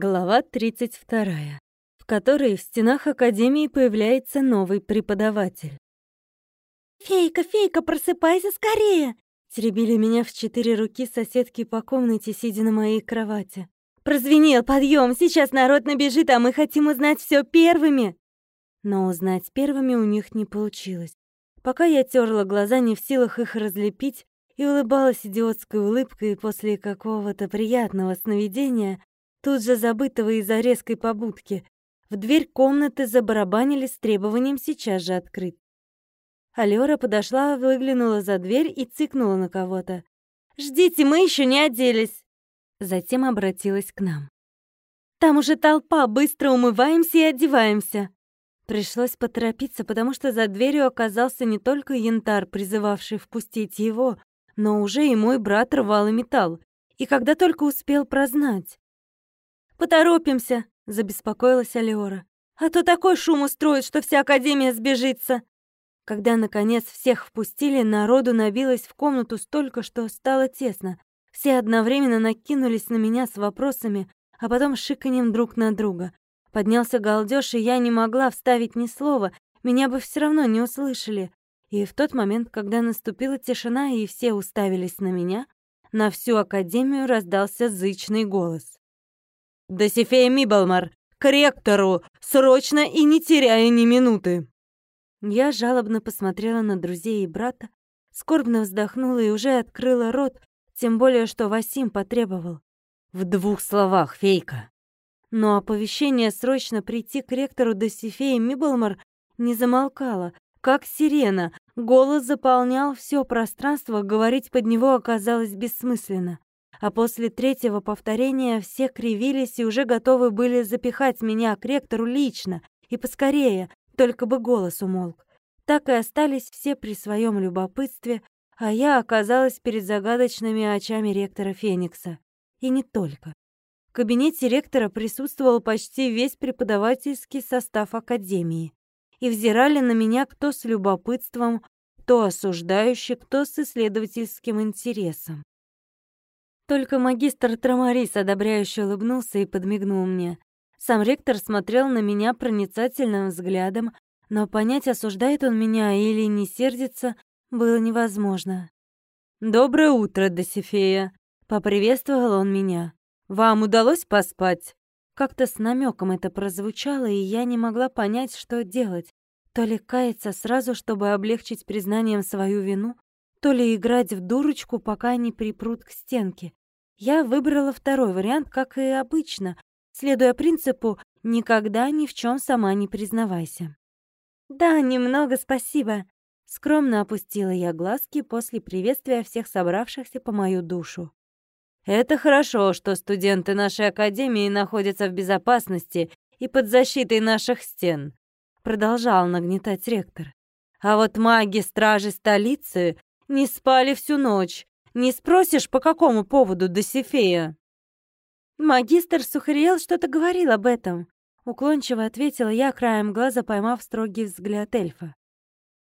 Глава 32, в которой в стенах Академии появляется новый преподаватель. «Фейка, Фейка, просыпайся скорее!» Теребили меня в четыре руки соседки по комнате, сидя на моей кровати. «Прозвенел подъем! Сейчас народ набежит, а мы хотим узнать все первыми!» Но узнать первыми у них не получилось. Пока я терла глаза, не в силах их разлепить, и улыбалась идиотской улыбкой после какого-то приятного сновидения, тут же забытого из-за резкой побудки. В дверь комнаты забарабанили с требованием сейчас же открыть. Алёра подошла, выглянула за дверь и цыкнула на кого-то. «Ждите, мы еще не оделись!» Затем обратилась к нам. «Там уже толпа, быстро умываемся и одеваемся!» Пришлось поторопиться, потому что за дверью оказался не только янтар, призывавший впустить его, но уже и мой брат рвал и металл. И когда только успел прознать. «Поторопимся!» — забеспокоилась Алиора. «А то такой шум устроит, что вся Академия сбежится!» Когда, наконец, всех впустили, народу набилось в комнату столько, что стало тесно. Все одновременно накинулись на меня с вопросами, а потом шиканьем друг на друга. Поднялся галдёж, и я не могла вставить ни слова, меня бы все равно не услышали. И в тот момент, когда наступила тишина и все уставились на меня, на всю Академию раздался зычный голос. «Досифея Мибалмар, к ректору! Срочно и не теряя ни минуты!» Я жалобно посмотрела на друзей и брата, скорбно вздохнула и уже открыла рот, тем более, что Васим потребовал. «В двух словах, фейка!» Но оповещение срочно прийти к ректору Досифеи Мибалмар не замолкало, как сирена. Голос заполнял все пространство, говорить под него оказалось бессмысленно а после третьего повторения все кривились и уже готовы были запихать меня к ректору лично, и поскорее, только бы голос умолк. Так и остались все при своем любопытстве, а я оказалась перед загадочными очами ректора Феникса. И не только. В кабинете ректора присутствовал почти весь преподавательский состав Академии. И взирали на меня кто с любопытством, кто осуждающе, кто с исследовательским интересом. Только магистр Трамарис одобряюще улыбнулся и подмигнул мне. Сам ректор смотрел на меня проницательным взглядом, но понять, осуждает он меня или не сердится, было невозможно. «Доброе утро, Досифея!» — поприветствовал он меня. «Вам удалось поспать?» Как-то с намеком это прозвучало, и я не могла понять, что делать. То ли каяться сразу, чтобы облегчить признанием свою вину, то ли играть в дурочку, пока не припрут к стенке. Я выбрала второй вариант, как и обычно, следуя принципу «никогда ни в чем сама не признавайся». «Да, немного спасибо», — скромно опустила я глазки после приветствия всех собравшихся по мою душу. «Это хорошо, что студенты нашей академии находятся в безопасности и под защитой наших стен», — продолжал нагнетать ректор. «А вот маги стражи столицы не спали всю ночь, не спросишь, по какому поводу, Досифея?» «Магистр Сухариел что-то говорил об этом», — уклончиво ответила я, краем глаза поймав строгий взгляд эльфа.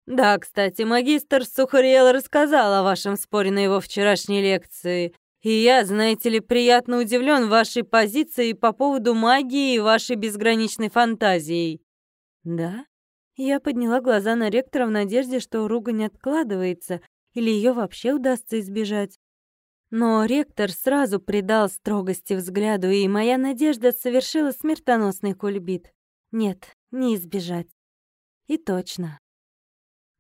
«Да, кстати, магистр Сухариел рассказал о вашем споре на его вчерашней лекции, и я, знаете ли, приятно удивлен вашей позицией по поводу магии и вашей безграничной фантазией». «Да?» Я подняла глаза на ректора в надежде, что ругань откладывается, или ее вообще удастся избежать. Но ректор сразу придал строгости взгляду, и моя надежда совершила смертоносный кульбит. Нет, не избежать. И точно.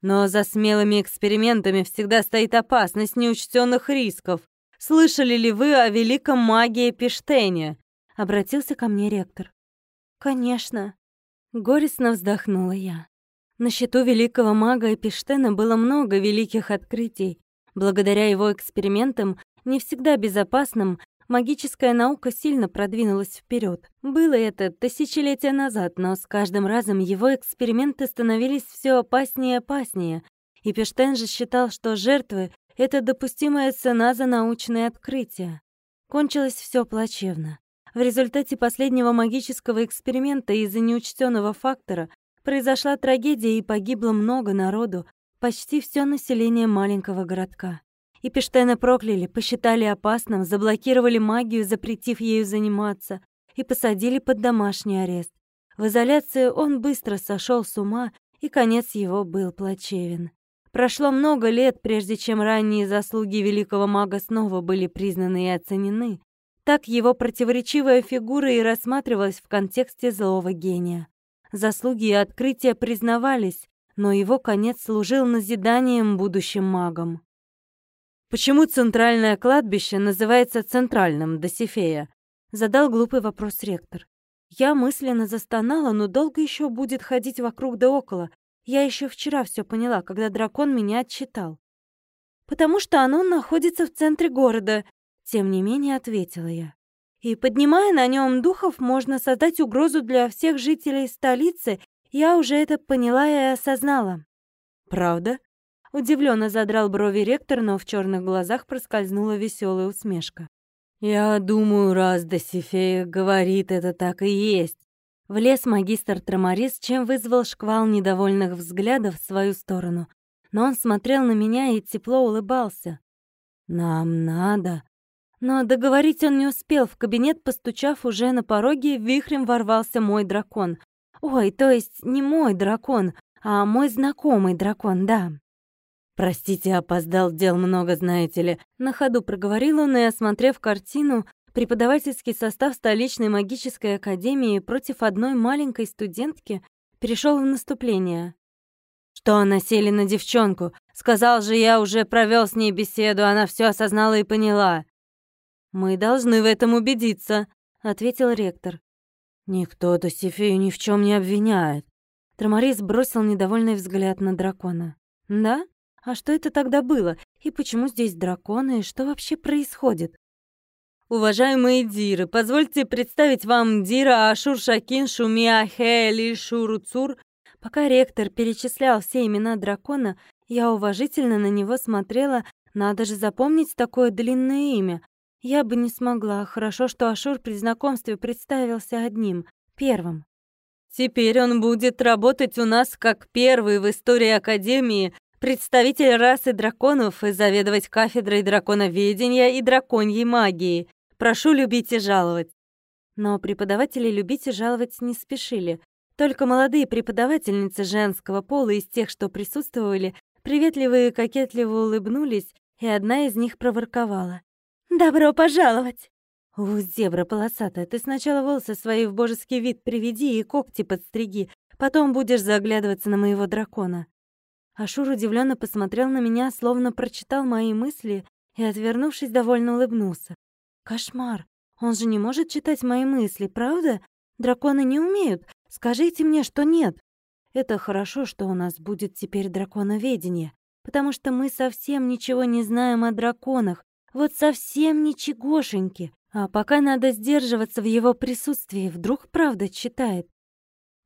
Но за смелыми экспериментами всегда стоит опасность неучтенных рисков. Слышали ли вы о великом магии Пиштене? Обратился ко мне ректор. Конечно. Горестно вздохнула я. На счету великого мага Эпиштена было много великих открытий. Благодаря его экспериментам, не всегда безопасным, магическая наука сильно продвинулась вперед. Было это тысячелетия назад, но с каждым разом его эксперименты становились все опаснее и опаснее. И Пештен же считал, что жертвы — это допустимая цена за научные открытия. Кончилось все плачевно. В результате последнего магического эксперимента из-за неучтенного фактора Произошла трагедия и погибло много народу, почти все население маленького городка. И Пештена прокляли, посчитали опасным, заблокировали магию, запретив ею заниматься. и посадили под домашний арест. В изоляции он быстро сошел с ума, и конец его был плачевен. Прошло много лет, прежде чем ранние заслуги великого мага снова были признаны и оценены. Так его противоречивая фигура и рассматривалась в контексте злого гения. Заслуги и открытия признавались, но его конец служил назиданием будущим магам. «Почему центральное кладбище называется центральным, Досифея?» — задал глупый вопрос ректор. Я мысленно застонала, но долго еще будет ходить вокруг да около. Я еще вчера все поняла, когда дракон меня отчитал. «Потому что оно находится в центре города», — тем не менее ответила я. «И поднимая на нем духов, можно создать угрозу для всех жителей столицы. Я уже это поняла и осознала». «Правда?» — удивленно задрал брови ректор, но в черных глазах проскользнула веселая усмешка. «Я думаю, раз Досифея говорит, это так и есть». Влез магистр Трамарис, чем вызвал шквал недовольных взглядов в свою сторону. Но он смотрел на меня и тепло улыбался. «Нам надо». Но договорить он не успел. В кабинет, постучав уже на пороге, вихрем ворвался мой дракон. Ой, то есть не мой дракон, а мой знакомый дракон, да. «Простите, опоздал, дел много, знаете ли». На ходу проговорил он и, осмотрев картину, преподавательский состав столичной магической академии против одной маленькой студентки перешел в наступление. «Что насели на девчонку? Сказал же, я уже провел с ней беседу, она все осознала и поняла». «Мы должны в этом убедиться», — ответил ректор. «Никто Досифею ни в чем не обвиняет». Трамарис бросил недовольный взгляд на дракона. «Да? А что это тогда было? И почему здесь драконы? И что вообще происходит? Уважаемые диры, позвольте представить вам дира Ашур Шакин Шумия Хели Шуруцур. Пока ректор перечислял все имена дракона, я уважительно на него смотрела. Надо же запомнить такое длинное имя. Я бы не смогла. Хорошо, что Ашур при знакомстве представился одним, первым. Теперь он будет работать у нас как первый в истории Академии представитель расы драконов и заведовать кафедрой драконоведения и драконьей магии. Прошу любить и жаловать». Но преподаватели любить и жаловать не спешили. Только молодые преподавательницы женского пола из тех, что присутствовали, приветливо и кокетливо улыбнулись, и одна из них проворковала. «Добро пожаловать!» «У, зебра полосатая, ты сначала волосы свои в божеский вид приведи и когти подстриги, потом будешь заглядываться на моего дракона». Ашур удивленно посмотрел на меня, словно прочитал мои мысли и, отвернувшись, довольно улыбнулся. «Кошмар! Он же не может читать мои мысли, правда? Драконы не умеют. Скажите мне, что нет. Это хорошо, что у нас будет теперь драконоведение, потому что мы совсем ничего не знаем о драконах. Вот совсем ничегошеньки. А пока надо сдерживаться в его присутствии, вдруг правда читает.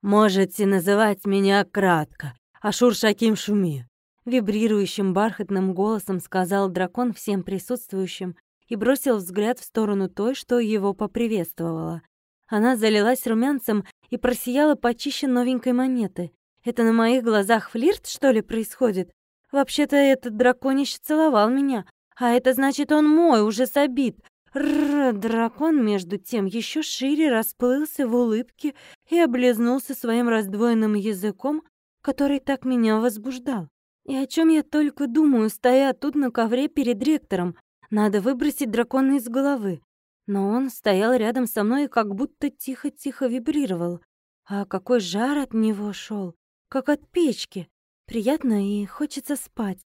«Можете называть меня кратко. Ашур Шаким Шуми!» Вибрирующим бархатным голосом сказал дракон всем присутствующим и бросил взгляд в сторону той, что его поприветствовала. Она залилась румянцем и просияла почище новенькой монеты. Это на моих глазах флирт, что ли, происходит? Вообще-то этот драконище целовал меня, а это значит, он мой, уже собит. Рр, дракон, между тем, еще шире расплылся в улыбке и облизнулся своим раздвоенным языком, который так меня возбуждал. И о чем я только думаю, стоя тут на ковре перед ректором. Надо выбросить дракона из головы. Но он стоял рядом со мной и как будто тихо-тихо вибрировал. А какой жар от него шел, как от печки. Приятно и хочется спать.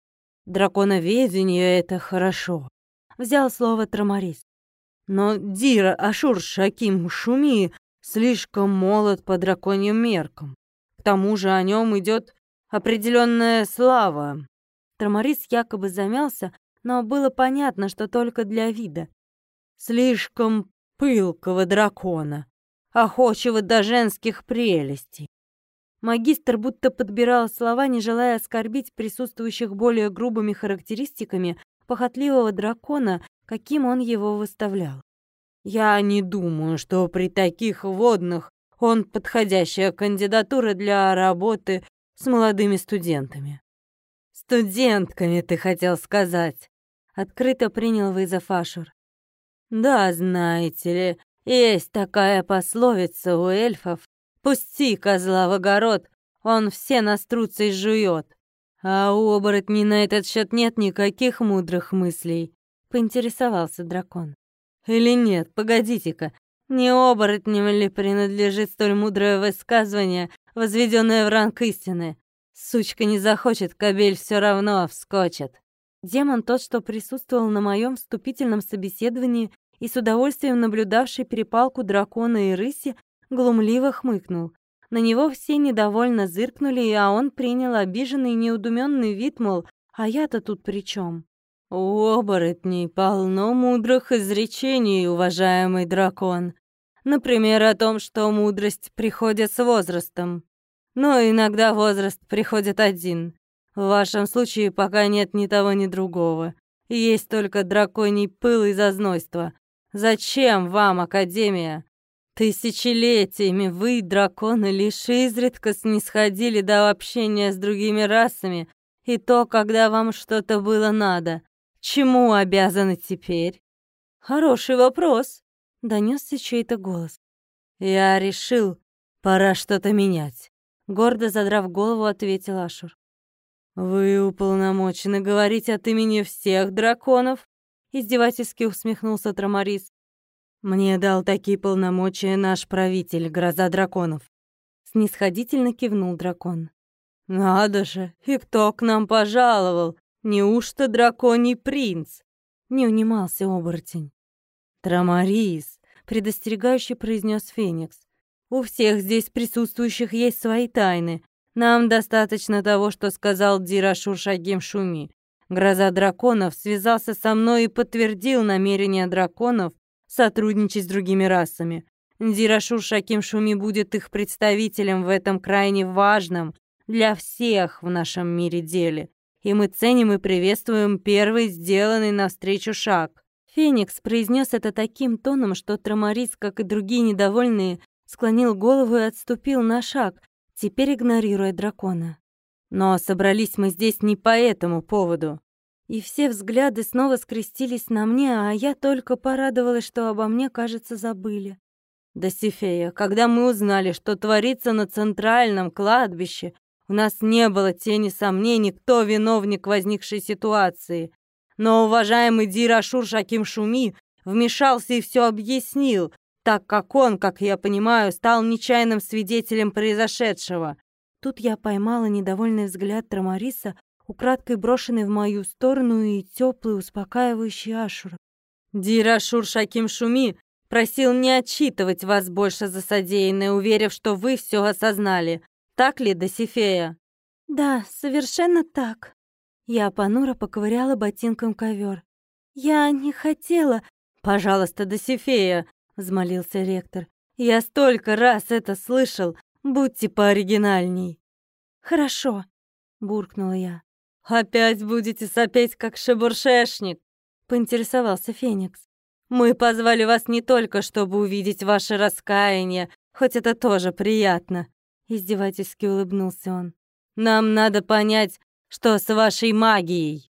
«Драконоведение — это хорошо», — взял слово Трамарис. «Но Дира Ашур Шаким Шуми слишком молод по драконьим меркам. К тому же о нем идет определенная слава. Трамарис якобы замялся, но было понятно, что только для вида. Слишком пылкого дракона, охочего до женских прелестей. Магистр будто подбирал слова, не желая оскорбить присутствующих более грубыми характеристиками похотливого дракона, каким он его выставлял. «Я не думаю, что при таких водных он подходящая кандидатура для работы с молодыми студентами. Студентками, ты хотел сказать. Открыто принял вызов Ашур. Да, знаете ли, Есть такая пословица у эльфов. Пусти козла в огород, он все наструцей жует. А у оборотней на этот счет нет никаких мудрых мыслей, поинтересовался дракон. Или нет, погодите-ка, не оборотням ли принадлежит столь мудрое высказывание, возведенное в ранг истины? Сучка не захочет, кобель все равно вскочит. Демон тот, что присутствовал на моем вступительном собеседовании и с удовольствием наблюдавший перепалку дракона и рыси, глумливо хмыкнул. На него все недовольно зыркнули, а он принял обиженный неудуменный вид, мол, а я-то тут при чем? У оборотней полно мудрых изречений, уважаемый дракон. Например, о том, что мудрость приходит с возрастом. Но иногда возраст приходит один. В вашем случае пока нет ни того, ни другого. Есть только драконий пыл и зазнойство. Зачем вам, Академия? Тысячелетиями вы, драконы, лишь изредка снисходили до общения с другими расами, и то, когда вам что-то было надо. Чему обязаны теперь? Хороший вопрос, донесся чей-то голос. Я решил, пора что-то менять. Гордо задрав голову, ответил Ашур. Вы уполномочены говорить от имени всех драконов? Издевательски усмехнулся Трамарис. Мне дал такие полномочия наш правитель, гроза драконов. Снисходительно кивнул дракон. Надо же, и кто к нам пожаловал? Неужто драконий принц? Не унимался оборотень. Трамарис, предостерегающе произнес Феникс. У всех здесь присутствующих есть свои тайны. Нам достаточно того, что сказал Дирашур Шагим Шуми. Гроза драконов связался со мной и подтвердил намерение драконов сотрудничать с другими расами. Дирашур Шаким Шуми будет их представителем в этом крайне важном для всех в нашем мире деле. И мы ценим и приветствуем первый сделанный навстречу шаг. Феникс произнес это таким тоном, что Трамарис, как и другие недовольные, склонил голову и отступил на шаг, теперь игнорируя дракона. Но собрались мы здесь не по этому поводу и все взгляды снова скрестились на мне, а я только порадовалась, что обо мне, кажется, забыли. Досифея, когда мы узнали, что творится на центральном кладбище, у нас не было тени сомнений, кто виновник возникшей ситуации. Но уважаемый Дирашур Шаким Шуми вмешался и все объяснил, так как он, как я понимаю, стал нечаянным свидетелем произошедшего. Тут я поймала недовольный взгляд Трамариса, украдкой брошенный в мою сторону и теплый, успокаивающий Ашура. Дирашур Шаким Шуми просил не отчитывать вас больше за содеянное, уверив, что вы все осознали. Так ли, Досифея? Да, совершенно так. Я понуро поковыряла ботинком ковер. Я не хотела... Пожалуйста, Досифея, взмолился ректор. Я столько раз это слышал. Будьте пооригинальней. Хорошо, буркнула я. «Опять будете сопеть, как шебуршешник?» — поинтересовался Феникс. «Мы позвали вас не только, чтобы увидеть ваше раскаяние, хоть это тоже приятно», — издевательски улыбнулся он. «Нам надо понять, что с вашей магией».